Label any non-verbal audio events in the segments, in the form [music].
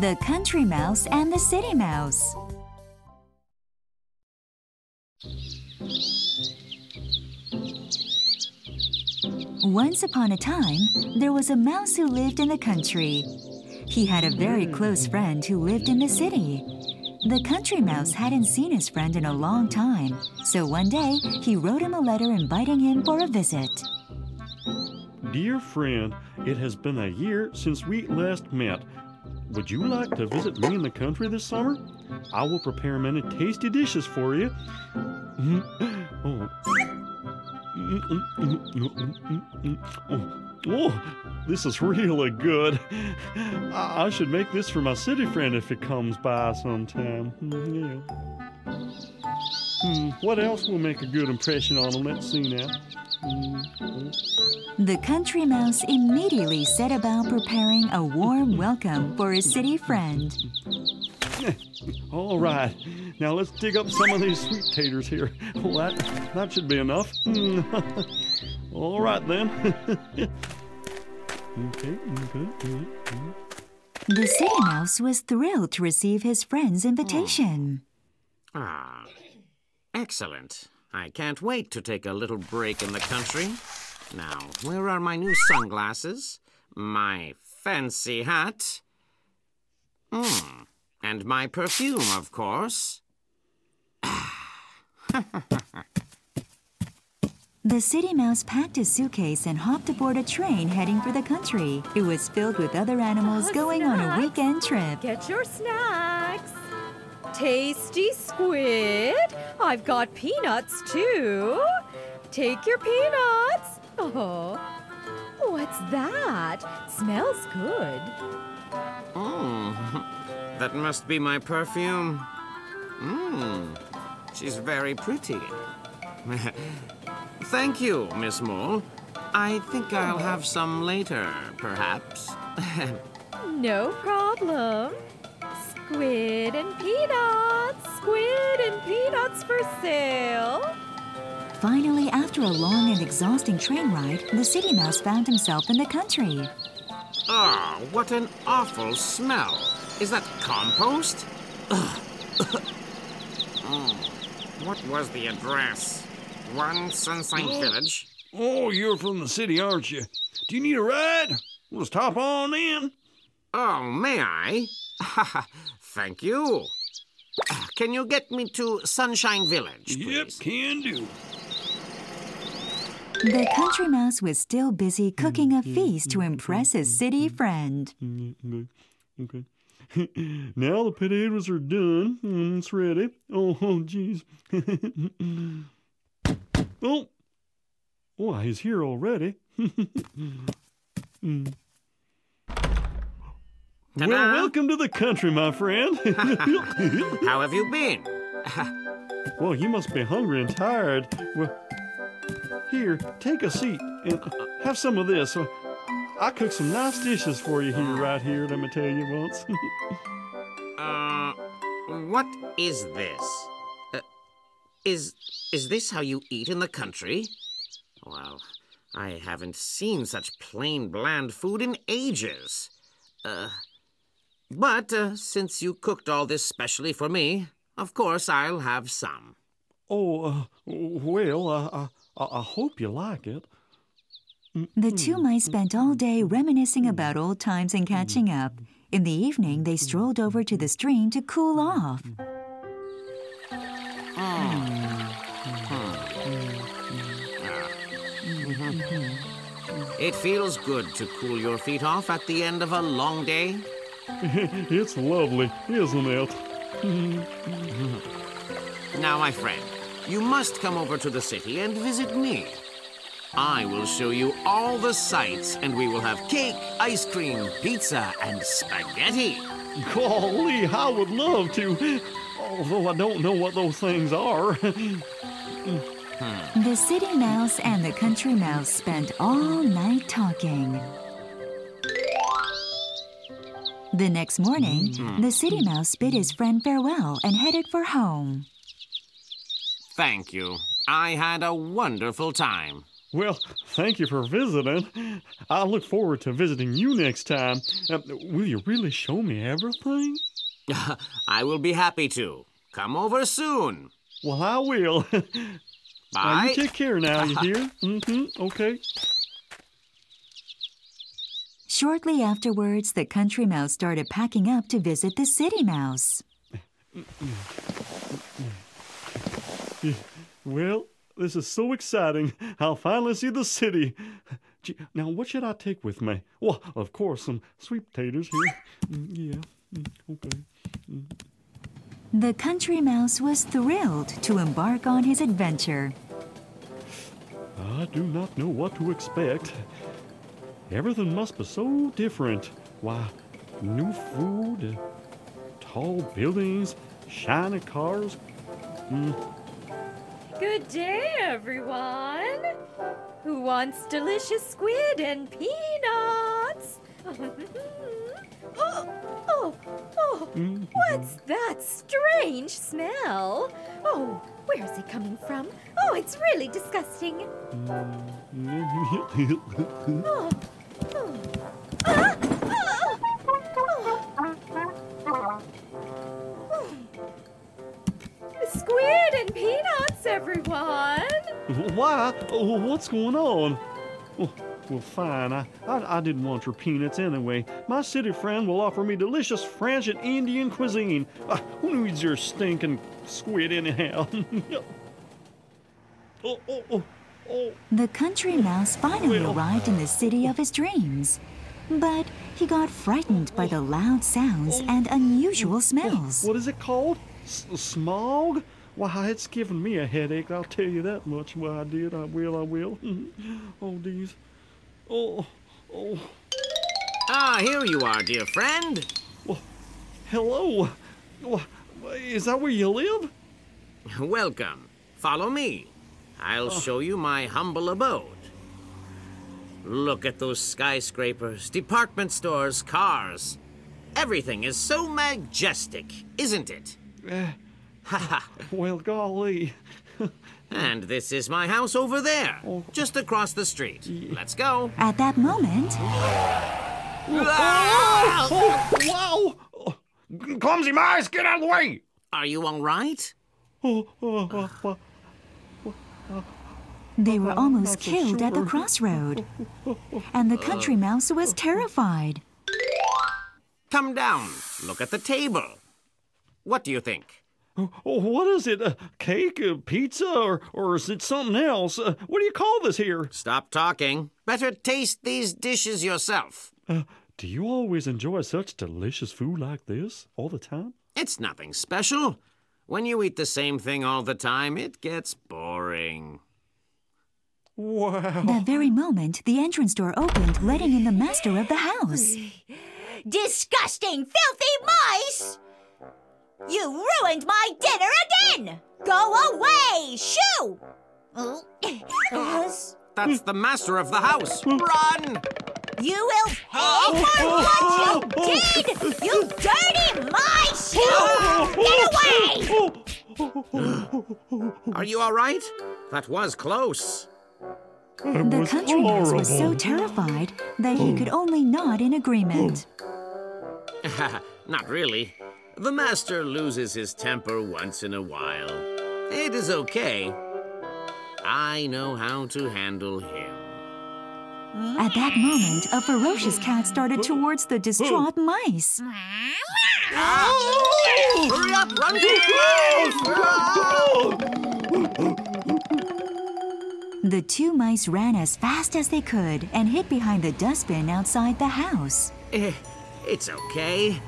The Country Mouse and the City Mouse. Once upon a time, there was a mouse who lived in the country. He had a very close friend who lived in the city. The country mouse hadn't seen his friend in a long time, so one day he wrote him a letter inviting him for a visit. Dear friend, it has been a year since we last met. Would you like to visit me in the country this summer? I will prepare many tasty dishes for you. oh. oh, this is really good. I, should make this for my city friend if he comes by sometime. Hmm, yeah. Hmm, what else will make a good impression on him? Let's see now. The country mouse immediately set about preparing a warm [laughs] welcome for his city friend. [laughs] All right, now let's dig up some of these sweet taters here. [laughs] Well, that, that should be enough. All right then. okay, okay. The city mouse was thrilled to receive his friend's invitation. Ah, excellent. I can't wait to take a little break in the country. Now, where are my new sunglasses? My fancy hat? Hmm. And my perfume, of course. The city mouse packed his suitcase and hopped aboard a train heading for the country. It was filled with other animals Ah, going on a weekend trip. Get your snacks. Tasty squid. I've got peanuts too. Take your peanuts. Oh, what's that? Smells good. Oh, [laughs] that must be my perfume. Mmm, she's very pretty. [laughs] Thank you, Miss Mole. I think I'll have some later, perhaps. [laughs] No problem. Squid and peanuts. Squid and peanuts for sale. Finally, after a long and exhausting train ride, the city mouse found himself in the country. oh, what an awful smell. Is that compost? Ugh. Mm, [laughs] What was the address? One Sunshine Village? Oh, you're from the city, aren't you? Do you need a ride? Let's hop on in. Oh, may I? [laughs] Thank you. Can you get me to Sunshine Village, please? Yep, can do. The country mouse was still busy cooking a feast to impress his city friend. Mm, Okay. [laughs] okay. now the potatoes are done. Mm, it's ready. Oh, oh, jeez. [laughs] oh. Oh, he's here already. [laughs] Mm. Well, Ta-da! welcome to the country, my friend. [laughs] How have you been? [laughs] well, you must be hungry and tired. Well, here, take a seat and have some of this. I cooked some nice dishes for you here, right here. Let me tell you once. [laughs] Uh, what is this? Uh, is is this how you eat in the country? Well, I haven't seen such plain, bland food in ages. Uh, but uh, since you cooked all this specially for me, of course I'll have some. oh, uh, well, uh, I, I, I hope you like it. The two hmm. mice spent all day reminiscing about old times and catching hmm. up. In the evening, they hmm. strolled over to the stream to cool off. Ah. It feels good to cool your feet off at the end of a long day. [laughs] it's lovely, isn't it? Now, my friend, you must come over to the city and visit me. I will show you all the sights, and we will have cake, ice cream, pizza, and spaghetti. Golly, I would love to. Although I don't know what those things are. The city mouse and the country mouse spent all night talking. The next morning, the city mouse bid his friend farewell and headed for home. Thank you. I had a wonderful time. Well, thank you for visiting. I look forward to visiting you next time. Uh, will you really show me everything? [laughs] I will be happy to. Come over soon. Well, I will. [laughs] Now, Bye. you take care now, you [laughs] hear? Mm-hmm. Okay. Shortly afterwards, the country mouse started packing up to visit the city mouse. Well, this is so exciting. I'll finally see the city. Gee, now, what should I take with me? Well, of course, some sweet potatoes here. Mm, Yeah, mm, okay. The country mouse was thrilled to embark on his adventure. I do not know what to expect. Everything must be so different. Why, new food, tall buildings, shiny cars. Mm, Good day, everyone. Who wants delicious squid and peanuts? [laughs] oh, oh, oh, mm, what's that strange smell? Oh, where's it coming from? Oh, it's really disgusting. mm. [laughs] Oh, oh. Everyone! Why? Oh, What's going on? Oh, well, fine. I, I, I didn't want your peanuts anyway. My city friend will offer me delicious French and Indian cuisine. Uh, who needs your stinking squid anyhow? [laughs] oh, oh, oh, oh. The country mouse finally Well- arrived in the city of his dreams. But he got frightened by the loud sounds and unusual smells. What is it called? S- smog? Why, it's giving me a headache, I'll tell you that much. Why, I did. I will, I will. [laughs] oh, these. Oh, oh. Ah, here you are, dear friend. Well, Hello. Is that where you live? Welcome. Follow me. I'll show you my humble abode. Look at those skyscrapers, department stores, cars. Everything is so majestic, isn't it? Eh, [laughs] well, golly. And this is my house over there, just across the street. Let's go. At that moment, Oh, wow! Oh, Clumsy mice, get out of the way! Are you all right? oh, oh, oh, oh. they were almost not so killed at the crossroad. [laughs] And the country mouse was terrified. Come down. Look at the table. What do you think? Oh, what is it? A cake, a pizza, or, or is it something else? Uh, what do you call this here? Stop talking. Better taste these dishes yourself. Uh, do you always enjoy such delicious food like this all the time? It's nothing special. When you eat the same thing all the time, it gets boring. Wow. That very moment, the entrance door opened, letting in the master of the house. Disgusting, filthy mice! You ruined my dinner again! Go away! Shoo! Yes. That's the master of the house. Run! You will pay for what you did! You dirty my shoe! get away! Are you all right? That was close. That The was country mouse was so terrified that he could only nod in agreement. [laughs] Not really. The master loses his temper once in a while. It is okay. I know how to handle him. At that moment, a ferocious cat started towards the distraught mice. Hurry up, run The two mice ran as fast as they could and hid behind the dustbin outside the house. Eh, It's okay.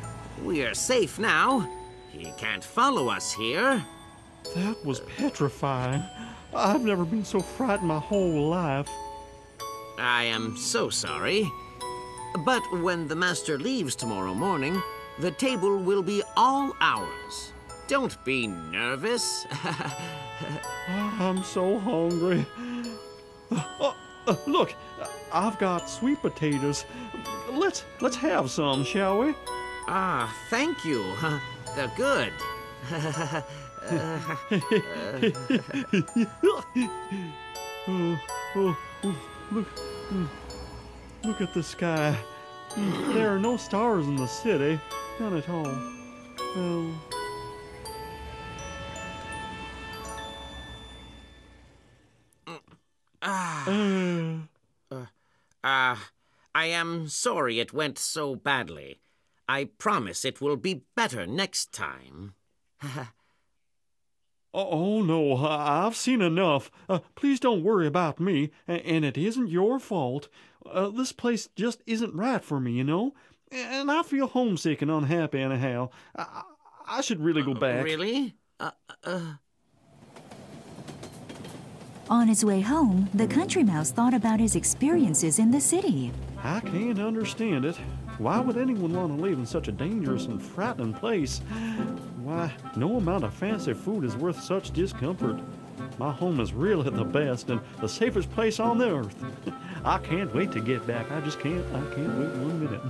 We are safe now. He can't follow us here. That was petrifying. I've never been so frightened my whole life. I am so sorry. But when the master leaves tomorrow morning, the table will be all ours. Don't be nervous. [laughs] I'm so hungry. Oh, uh, look, I've got sweet potatoes. Let's let's have some, shall we? Ah, thank you. [laughs] They're good. Oh, oh, look, look at the sky. There are no stars in the city, none at all. Oh. Ah, Uh, ah, I am sorry it went so badly. I promise it will be better next time. [laughs] Oh, oh, no, I- I've seen enough. Uh, please don't worry about me, and it isn't your fault. Uh, this place just isn't right for me, you know? And I feel homesick and unhappy anyhow. I, I I should really go back. Really? Uh, uh, On his way home, the country mouse thought about his experiences in the city. I can't understand it. Why would anyone want to live in such a dangerous and frightening place? Why, no amount of fancy food is worth such discomfort. My home is really the best and the safest place on the earth. [laughs] I can't wait to get back. I just can't. I can't wait one minute.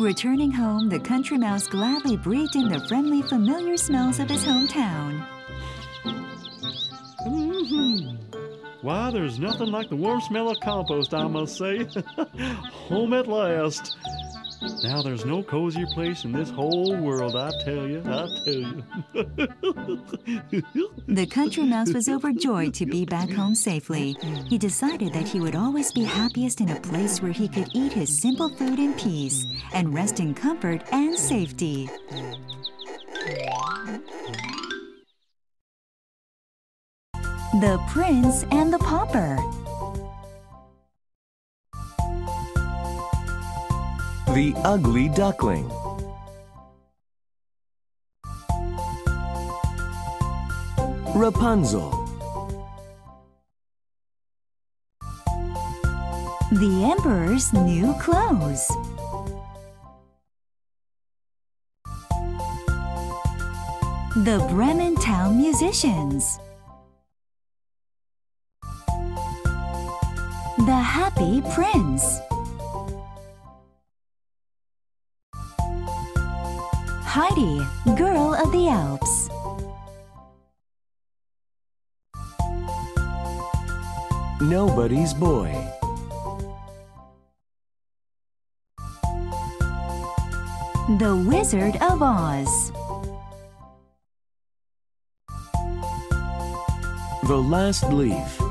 [laughs] Returning home, the country mouse gladly breathed in the friendly, familiar smells of his hometown. Mhm. Why, there's nothing like the warm smell of compost, I must say. [laughs] Home at last. Now there's no cozier place in this whole world, I tell you, I tell you. [laughs] The country mouse was overjoyed to be back home safely. He decided that he would always be happiest in a place where he could eat his simple food in peace and rest in comfort and safety. The Prince and the Pauper. The Ugly Duckling. Rapunzel. The Emperor's new clothes. The Bremen Town Musicians. The Happy Prince. Heidi, Girl of the Alps. Nobody's Boy. The Wizard of Oz. The Last Leaf.